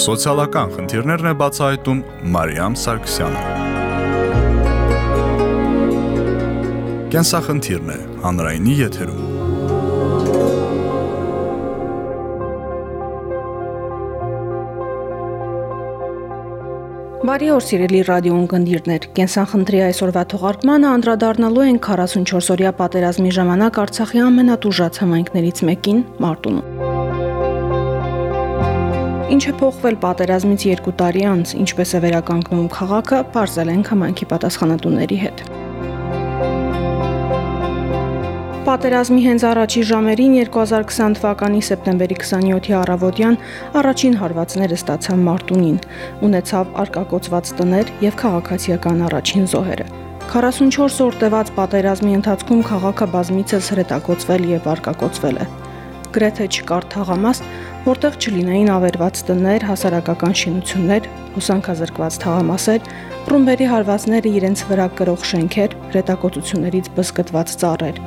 Սոցիալական խնդիրներն է բացահայտում Մարիամ Սարգսյանը։ Կենսախնդիրն է հանրայինի եթերում։ Բարի օր սիրելի ռադիո ունկնդիրներ։ Կենսախնդրի այսօրվա թողարկմանը անդրադառնալու են 44-օրյա պատերազմի ժամանակ Արցախի ամենատուժած համայնքներից մեկին՝ Մարտունում։ Ինչ է փոխվել պատերազմից 2 տարի անց, ինչպես է վերականգնվում քաղաքը, բարձել են համայնքի պատասխանատուների հետ։ Պատերազմի հենց առաջի ժամերին 2020 թվականի սեպտեմբերի 27-ի առավոտյան առաջին հարվածները ստացան Մարտունին, ունեցավ արկակոծված տներ եւ քաղաքացիական առաջին զոհերը։ 44 օր տևած պատերազմի ընթացքում քաղաքը բազմիցս հրետակոծվել եւ արկակոծվել է։ Գրեթե չկար թաղամաս, որտեղ չլինեին ավերված տներ, հասարակական շինություններ, հուսանքազրկված թաղամասեր, ռումբերի հարվածները իրենց վրա կրող շենքեր, հրետակոծություններից բսկտված ծառեր։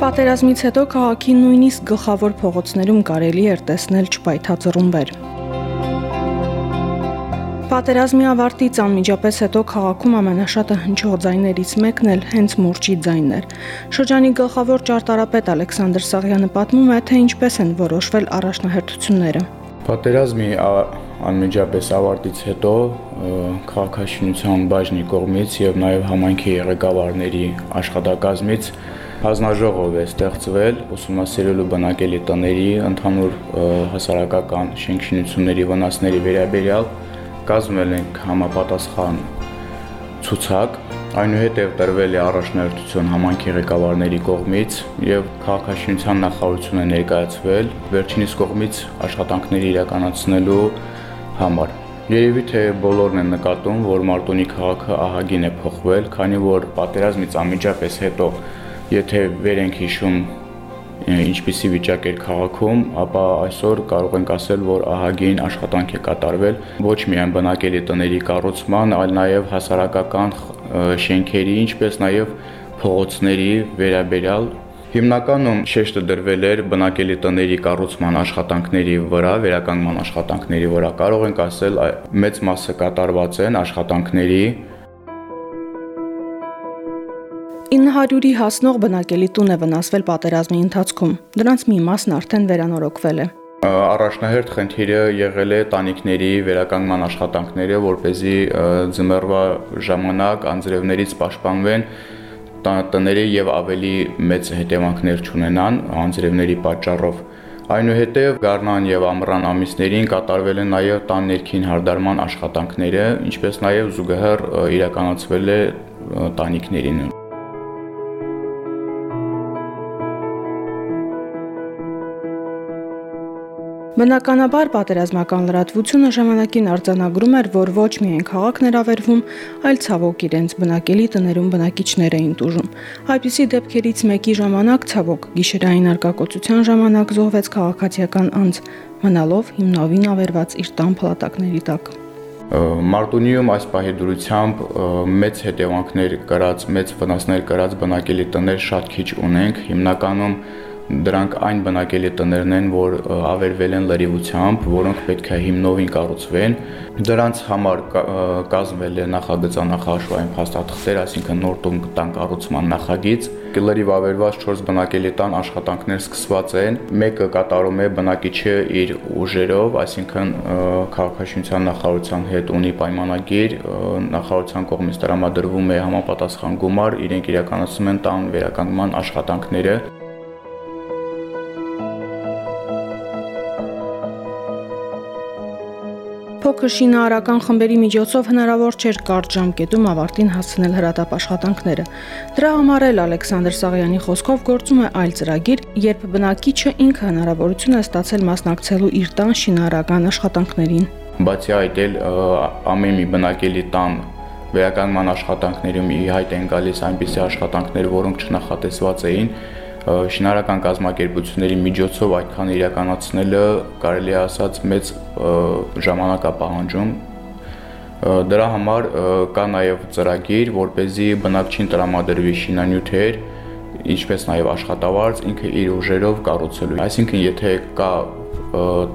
Պատերազմից հետո քաղաքի նույնիսկ գլխավոր փողոցներում կարելի էր տեսնել չպայթած ռումբեր։ Պատերազմի ավարտից անմիջապես հետո քաղաքում ամենաշատը հնչող ձայներից մեկն էլ հենց մուրճի ձայնն էր։ Շրջանի գլխավոր ճարտարապետ Ալեքսանդր Սաղյանը պատմում է, թե ինչպես են որոշվել առաջնահերթությունները։ Պատերազմի անմիջապես ավարտից հետո քաղաքաշինության բաժնի կողմից եւ նաեւ համայնքի ղեկավարների աշխատակազմից հանձնաժողով է ստեղծվել ուսումնասիրելու բնակելի տների ընդհանուր հասարակական շինքշինությունների վնասների վերաբերյալ կազմել ենք համապատասխան ցուցակ այնուհետև տրվել է առաջնահերթություն համանքի ղեկավարների կողմից եւ քաղաքաշինության նախարարությունը ներկայացվել վերջինիս կողմից աշխատանքների իրականացնելու համար Երևի թե բոլորն են նկատում, որ Մարտունի քաղաքը ահագին է փոխվել, քանի որ պատերազմից անմիջապես հետո Եթե վեր ենք հիշում ինչպիսի վիճակ էր քաղաքում, ապա այսօր կարող ենք ասել, որ ահագին աշխատանք է կատարվել ոչ միայն բնակելի տների կառուցման, այլ նաև հասարակական շենքերի, ինչպես նաև փողոցների վերաբերյալ Հիմնականում շեշտը դրվել էր բնակելի տների կառուցման աշխատանքների վրա, վերականգնման աշխատանքների վրա։ Կարող ենք ասել, մեծ մասը կատարված են աշխատանքների 900-ի հասնող բնակելի տուն է վնասվել պատերազմի ընթացքում։ Դրանց մի մասն արդեն վերանորոգվել է։ Առաջնահերթ խնդիրը եղել է տանիքների վերականգնման աշխատանքները, որ เป զի ձմեռվա ժամանակ անձրևներից պաշտպանվեն տները եւ ավելի մեծ հետևանքներ չունենան անձրևների պատճառով։ Այնուհետև Գառնան եւ Ամռան ամիսներին կատարվել են նաեւ տան ներքին հարդարման աշխատանքները, ինչպես նաեւ զուգահեռ իրականացվել է տանիքներին Բնականաբար պատերազմական լրատվությունը ժամանակին արձանագրում էր, որ ոչ միայն քաղաքն էր ավերվում, այլ ցավոք իրենց բնակելի տներում բնակիչներ էին տուժում։ Այդպիսի դեպքերից մեկի ժամանակ ցավոք գիշերային արկակոծության ժամանակ զոհվեց քաղաքացիական անձ, մնալով հիմնովին ավերված իր տան փլատակների տակ։ Մարտունիում այս պահի դուրությամբ մեծ հետևանքներ կրած, մեծ վնասներ կրած բնակելի տներ շատ քիչ ունենք։ Հիմնականում Դրանք այն բնակելի տներն են, որ ավերվել են լրիվությամբ, որոնք պետք է հիմնովին կառուցվեն։ Դրանց համար կազմվել է նախագծանախաշվային փաստաթղթեր, այսինքն նոր տուն տան կառուցման նախագիծ։ Լրիվ ավերված 4 բնակելի տան աշխատանքներ սկսված են։ Մեկը կատարում է բնակիչը իր ուժերով, այսինքն քաղաքաշինության նախարարության հետ ունի պայմանագիր, նախարարության կողմից տրամադրվում է համապատասխան գումար, իրենք իրականացնում են տան վերականգնման աշխատանքները։ Փոքր շինարարական խմբերի միջոցով հնարավոր չէր կարճ ժամկետում ավարտին հասցնել հրատապ աշխատանքները։ Դրա համար էլ Ալեքսանդր Սաղյանի խոսքով գործում է այլ ծրագիր, երբ բնակիչը ինքը հնարավորություն է ստացել մասնակցելու իր տան շինարարական աշխատանքներին։ Բացի այդ էլ ամեն մի բնակելի տան վերականգնման աշխատանքներում ի հայտ են գալիս այնպիսի աշխատանքներ, որոնք չնախատեսված էին, շինարական կազմակերպությունների միջոցով այդքան իրականացնելը կարելի է ասած մեծ ժամանակ է պահանջում դրա համար կա նաև ծրագիր, որ เป զի բնակչին տրամադրվի շինանյութեր, ինչպես նաև աշխատավարձ ինքը իր ուժերով կառուցելու։ Այսինքն, եթե կա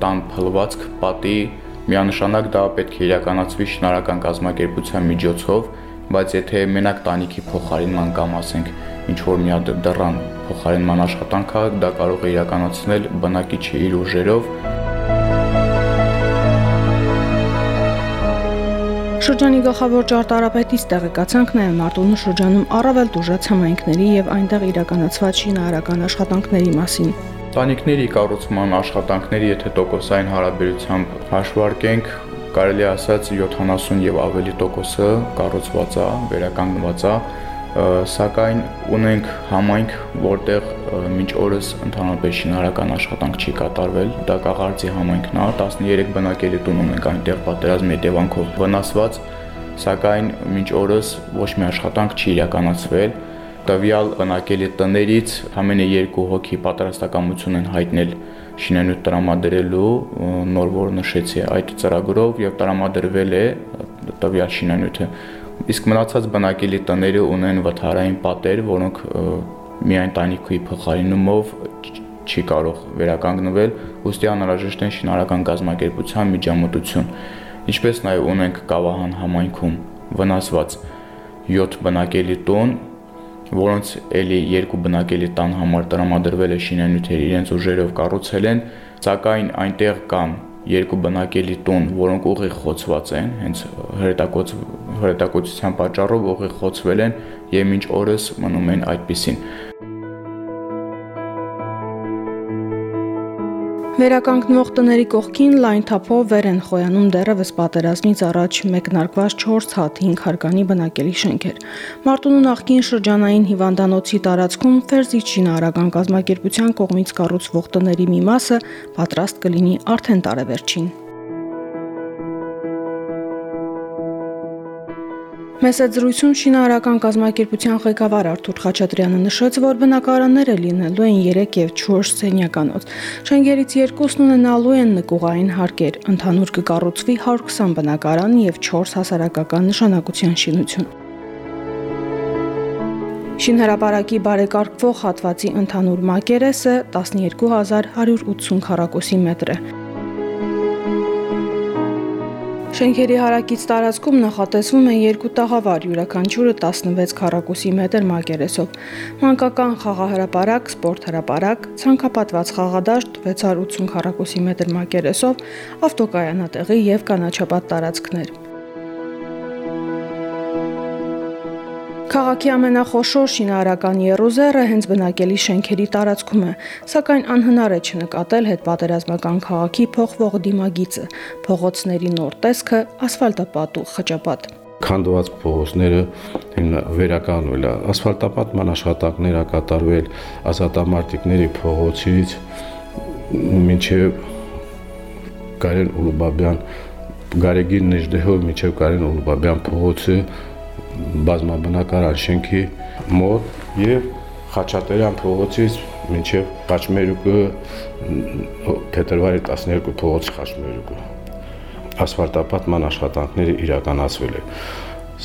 տան փլվածք, պատի Միանշանակ դա պետք է իրականացվի շինարական կազմակերպության միջոցով, բայց եթե մենակ տանիքի փոխարինման կամ ասենք ինչ որ մի հատ դռան փոխարինման աշխատանք է, դա կարող է իրականացնել բնակիչը իր ուժերով Շրջանի գլխավոր ճարտարապետից տեղեկացանք նաև Մարտունու շրջանում առավել դժուժած համայնքների եւ այնտեղ իրականացված շինարարական աշխատանքների մասին։ Տանիքների կառուցման աշխատանքների եթե տոկոսային հարաբերությամբ հաշվարկենք, կարելի ասած 70 եւ ավելի տոկոսը կառուցված է, վերականգնված է, սակայն ունենք համայնք, որտեղ մինչ օրս ընդհանրապես շինարական աշխատանք չի կատարվել, դա Կաղարծի համայնքն է, 13 բնակելի տուն ունենք այնտեղ պատերազմի հետևանքով վնասված, սակայն մինչ օրս ոչ մի աշխատանք չի իրականացվել տվյալ բնակելի տներից ամենը երկու հոգի պատրաստակամություն են հայտնել շինանյութ տրամադրելու նոր որ նշեցի այդ ծրագրով եւ տրամադրվել է տվյալ շինանյութը Իսկ մնացած բնակելի տները ունեն վթարային պատեր, որոնք միայն տանիքի փոխարինումով չի կարող վերականգնվել, ուստի անհրաժեշտ են շինարական կազմակերպության միջամտություն։ Ինչպես նաև ունենք Կավահան համայնքում վնասված 7 բնակելի տուն, որոնց ելի երկու բնակելի տան համար տրամադրվել է շինանյութեր իրենց ուժերով կառուցել են, սակայն այնտեղ կան երկու բնակելի տուն, որոնք ուղիղ խոցված են, հենց հրետակոց հրետակոծության պատճառով ուղիղ խոցվել են եւ մինչ օրս մնում են այդպիսին։ Վերականգնվող տների կողքին լայն թափով վեր են խոյանում դեռևս պատերազմից առաջ մեկնարկված 4 հատ 5 հարկանի բնակելի շենքեր։ Մարտունու նախկին շրջանային հիվանդանոցի տարածքում Ֆերզի շինարարական կազմակերպության կողմից կառուցվող տների մի մասը պատրաստ կլինի արդեն տարեվերջին։ Մեծ զրույցում շինարարական կազմակերպության ղեկավար Արթուր Խաչատրյանը նշեց, որ բնակարանները լինելու են 3 եւ 4 սենյականոց։ Շենգերից երկուսն ունենալու են նկուղային հարկեր։ Ընդհանուր կկառուցվի 120 բնակարան եւ 4 հասարակական նշանակության շինություն։ Շինհրապարակի բարեկարգվող հատվածի ընդհանուր մակերեսը 12180 քառակուսի մետր է։ Շենքերի հարակից տարածքում նախատեսվում է երկու տաղավար, յուրաքանչյուրը 16 քառակուսի մետր մակերեսով։ Մանկական խաղահրապարակ, սպորտ հրապարակ, ցանկապատված խաղադաշտ 680 քառակուսի մետր մակերեսով, ավտոկայանատեղի եւ կանաչապատ տարածքներ։ Քաղաքի ամենախոշոր շինարարական երուզերը հենց բնակելի շենքերի տարածքում է, սակայն անհնար է չնկատել հետպատերազմական քաղաքի փոխվող դիմագիծը, փողոցների նոր տեսքը, ասֆալտապատ ու խճապատ քանդված փողոցները վերականգնվել է ասֆալտապատման աշխատանքներ կատարվել ազատամարտիկների փողոցից մինչև Կարեն Ուլուբաբյան Գարեգին Նեժդեհով մինչև Կարեն Ուլուբաբյան փողոցը բազմաբնակարան շենքի մոտ եւ Խաչատրյան փողոցից մինչև Խաչմերուկը փետրվարի 12 փողոց Խաչմերուկը ասֆալտապատման աշխատանքները իրականացվել է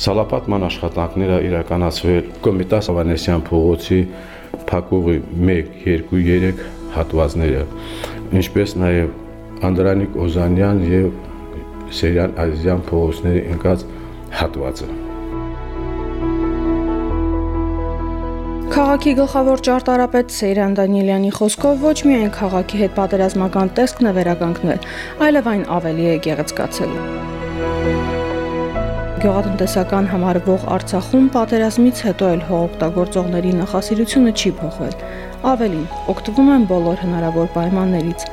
Սալապատման աշխատանքները իրականացվել Կոմիտաս Ավանեսյան փողոցի Փակուղի 1, 2, 3 հատվածները, ինչպես նաև Անդրանիկ Օզանյան եւ Սերյան Ազիզյան փողոցների ընկած հատվածը։ Քաղաքի գլխավոր ճարտարապետ Սեյրան Դանիելյանի խոսքով ոչ միայն քաղաքի հետ պատերազմական տեսքն է վերականգնել, այլև այն ավելի է գեղեցկացել։ Գյուղատնտեսական համարվող Արցախում պատերազմից հետո էլ հողօգտագործողների նախասիրությունը չի փոխվել։ Ավելին, օգտվում են բոլոր հնարավոր պայմաններից։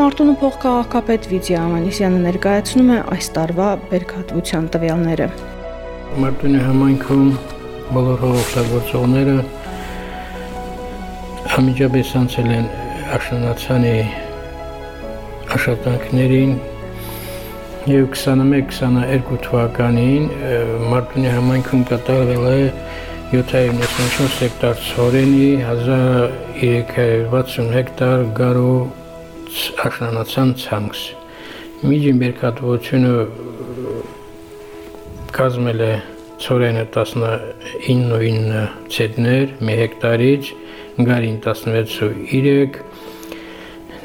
Մարտունու փոխքաղաքապետ Վիդիա Ամանիսյանը ներկայացնում է այս տարվա բերքատվության տվյալները։ Մարտունի համայնքում բոլոր հողօգտագործողները Համիջապես անցել են աշնանացանի աշխատանքներին եւ 21-22 թվականին Մարտունի համայնքում կատարվել է 794 հեկտար ծորենի 1360 հեկտար գարու աշնանացան ցանքս։ Միջին բերքատվությունը կազմել է ծորենը 19.9 ցետներ մի հեկտարից գարին 16.3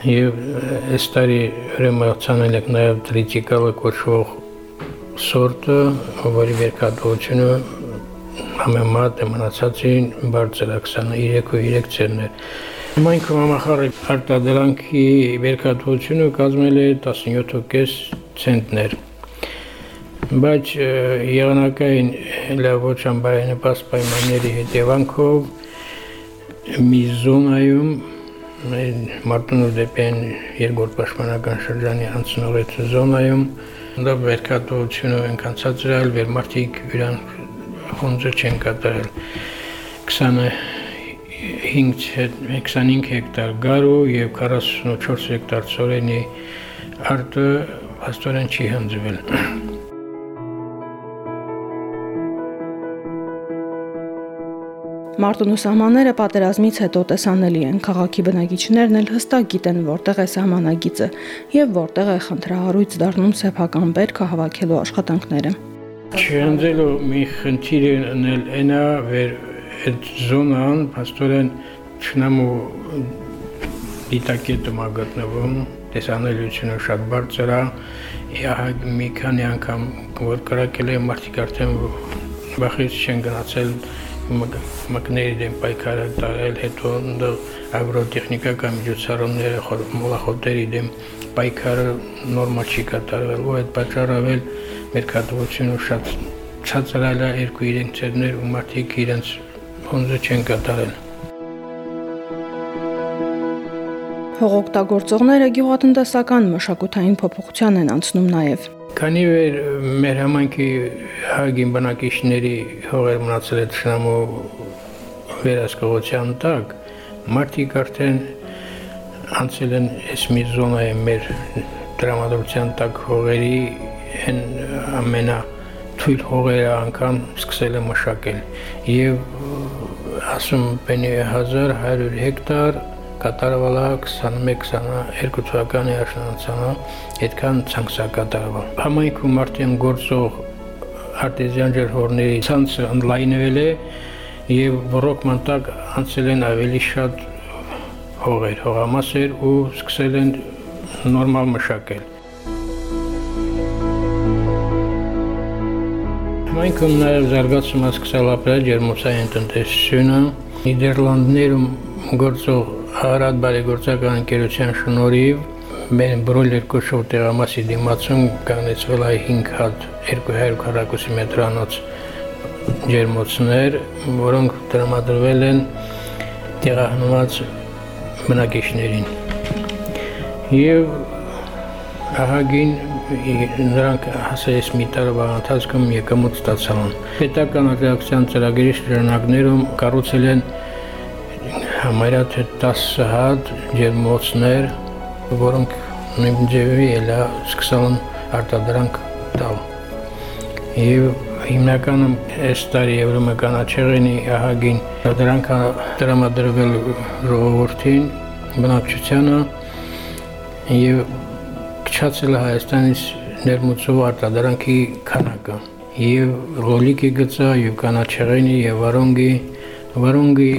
Եվ այս տարի ուրեմն ցանել եք նաև տրիտիկալը կոչվող սորտը, որի վերկատվությունը համեմատ մնացածին բարձր է 23.3 ցենտներ։ Համայնքում համախառը արտադրանքի վերկատվությունը կազմել է 17.5 ցենտներ բայց եղանակային լավ ոչ անբարենպաստ պայմանների հետևանքով մի զոնայում Մարտունու դեպեն երկրորդ պաշտպանական շրջանի անցնողեց զոնայում դա վերկատողությունը այնքան ցածր է, որ մարդիկ իրան խոնձը չեն կատարել 25 25 հեկտար գարու եւ 44 հեկտար ծորենի արտը աստորեն չի հնձվել Մարտունու սահմանները պատերազմից հետո տեսանելի են։ Քաղաքի բնակիչներն էլ հստակ գիտեն, որտեղ է սահմանագիծը եւ որտեղ է խնդրահարույց դառնում սեփական բերքը հավաքելու աշխատանքները։ Չհանձելու մի խնդիր ունել այնա վեր այդ զոնան աստորեն չնամու դիտակետը մա գտնվում տեսանելիությունը շատ բարձր է մի քանի անգամ որ կրակել է մարդիկ արդեն վախից չեն գնացել մկների դեմ պայքարը տարել, հետո ագրոտեխնիկական միջոցառումները մոլախոտերի դեմ պայքարը նորմալ չի կատարվել, ու այդ պատճառով էլ մեր կատվությունը շատ ցածրալ է երկու իրենք ծերներ ու մարդիկ իրենց ֆոնդը չեն կատարել։ Հողօգտագործողները գյուղատնտեսական մշակութային փոփոխության են անցնում նաև Քանի որ մեր համայնքի հագին բնակիչների հողեր մնացել է ճշնամու վերահսկողության տակ, մարդիկ արդեն անցել են այս մի զոնայի մեր դրամատուրգիան տակ հողերի են ամենա թույլ հողերը անգամ սկսել է մշակել եւ ասում բենի 1100 հեկտար կատարվալա 21-22 թվականի աշնանացանա այդքան ցանցա կատարվել։ Համայնքում արդեն գործող արտեզյան ջրհորների ցանցը ընդլայնվել է եւ ռոկման տակ անցել են ավելի շատ հողեր, հողամասեր ու սկսել են նորմալ մշակել։ Համայնքում նաև զարգացում է սկսել ապրել ջերմոցային տնտեսությունը։ Նիդերլանդներում գործող Հարադ բարեգործական ընկերության շնորհիվ մեր բրոյլեր կոչվող տեղամասի դիմացում կանգնեցվել է 5 հատ 200 քառակուսի մետրանոց ջերմոցներ, որոնք տրամադրվել են տեղահանված բնակիչներին։ Եվ ահագին նրանք հասես մի տարվա ընթացքում եկամուտ ստացան։ Պետական աջակցության ծրագրի շրջանակներում կառուցել են համարյա թե 10 հատ ջերմոցներ, որոնք նույն ձևի էլա սկսան արտադրանք տալ։ Եվ հիմնականում այս տարի Եվրոմե կանաչեղենի ահագին դրանք տրամադրվել ժողովրդին, բնակչությանը եւ քչացել Հայաստանից ներմուծող արտադրանքի քանակը եւ ռոլիկի գծա եւ կանաչեղենի եւ վարոնգի վարոնգի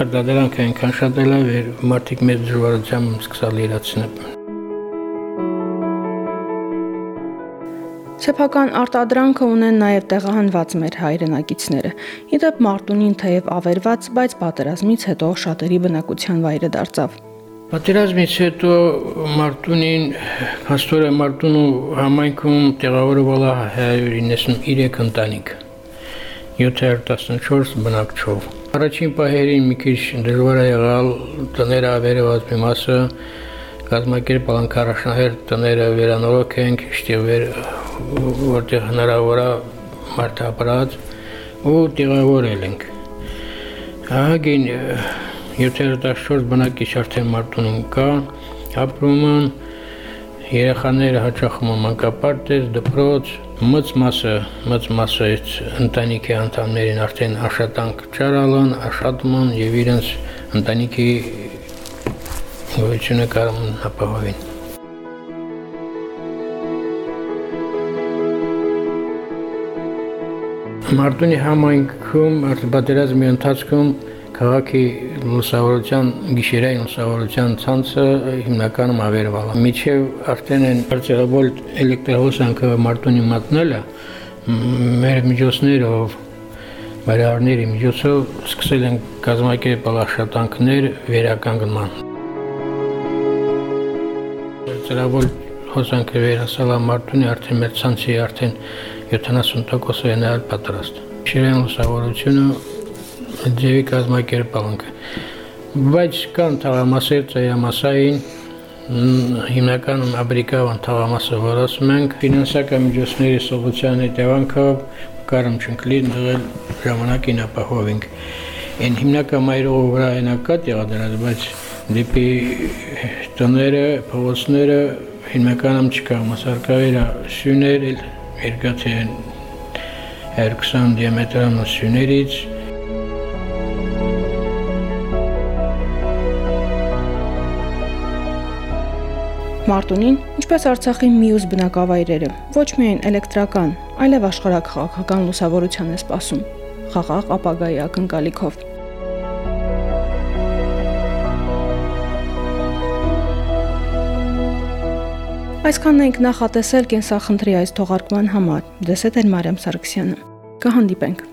արտադրանքը այնքան շատ էլ է, որ մարդիկ մեծ դժվարությամբ սկսալ իրացնել։ Սեփական արտադրանքը ունեն նաև տեղահանված մեր հայրենակիցները։ Իդեպ Մարտունին թեև ավերված, բայց պատերազմից հետո շատերի բնակության վայրը դարձավ։ Պատերազմից հետո Մարտունին, հաստորը Մարտունու համայնքում տեղավորվել է 193 ընտանիք։ 714 բնակչով։ Առաջին պահերին մի քիչ դժվար է եղալ տները ավերված մի մասը կազմակերպալ քարաշնահեր տները վերանորոգենք, իշտիվեր որտեղ հնարավոր է մարդապրած ու տեղավորել ենք։ Ահագին 714 բնակիչ արդեն Մարտունում կա, ապրում են երեխաները հաճախում են մանկապարտեզ, դպրոց, մծ մասը, մծ մասը այդ ընտանիքի անդամներին արդեն աշխատանք ճարալան, աշխատում են եւ իրենց ընտանիքի գոյությունը կարող ապահովեն։ Մարտունի համայնքում պատերազմի ընթացքում Քաղաքի լուսավորության գիշերային լուսավորության ցանցը հիմնականում ավերվել է։ Միջև արդեն են բարձրավոլտ էլեկտրահոսանքը Մարտունի մատնելը մեր միջոցներով բարերարների միջոցով սկսել են կազմակերպել աշխատանքներ վերականգնման։ Բարձրավոլտ հոսանքը վերասալա Մարտունի արդեն մեր ցանցի արդեն 70%-ը են պատրաստ։ Շիրեն լուսավորությունը ձևի կազմակերպանք։ Բայց կան թաղամասեր ծայամասային հիմնականում աբրիկավան թաղամասը որոշում ենք ֆինանսական միջոցների սովորության հետևանքով կարում չընկլի դղել ժամանակին ապահովենք։ Այն հիմնական մայրողը վրա այնակա տեղադրած, բայց դեպի տները, փողոցները հիմնականում չկա, մասարկավերա սյուներ, երկաթի 120 դիամետրան սյուներից Մարտունին, ինչպես Արցախի մյուս բնակավայրերը, ոչ միայն էլեկտրական, այլև աշխարհակղական լուսավորության է սպասում։ Խաղաղ ապագայի ակնկալիքով։ Այսքանն ենք նախատեսել կենսախնդրի այս թողարկման համար։ Դեսետ էր Մարիամ Սարգսյանը։ Կհանդիպենք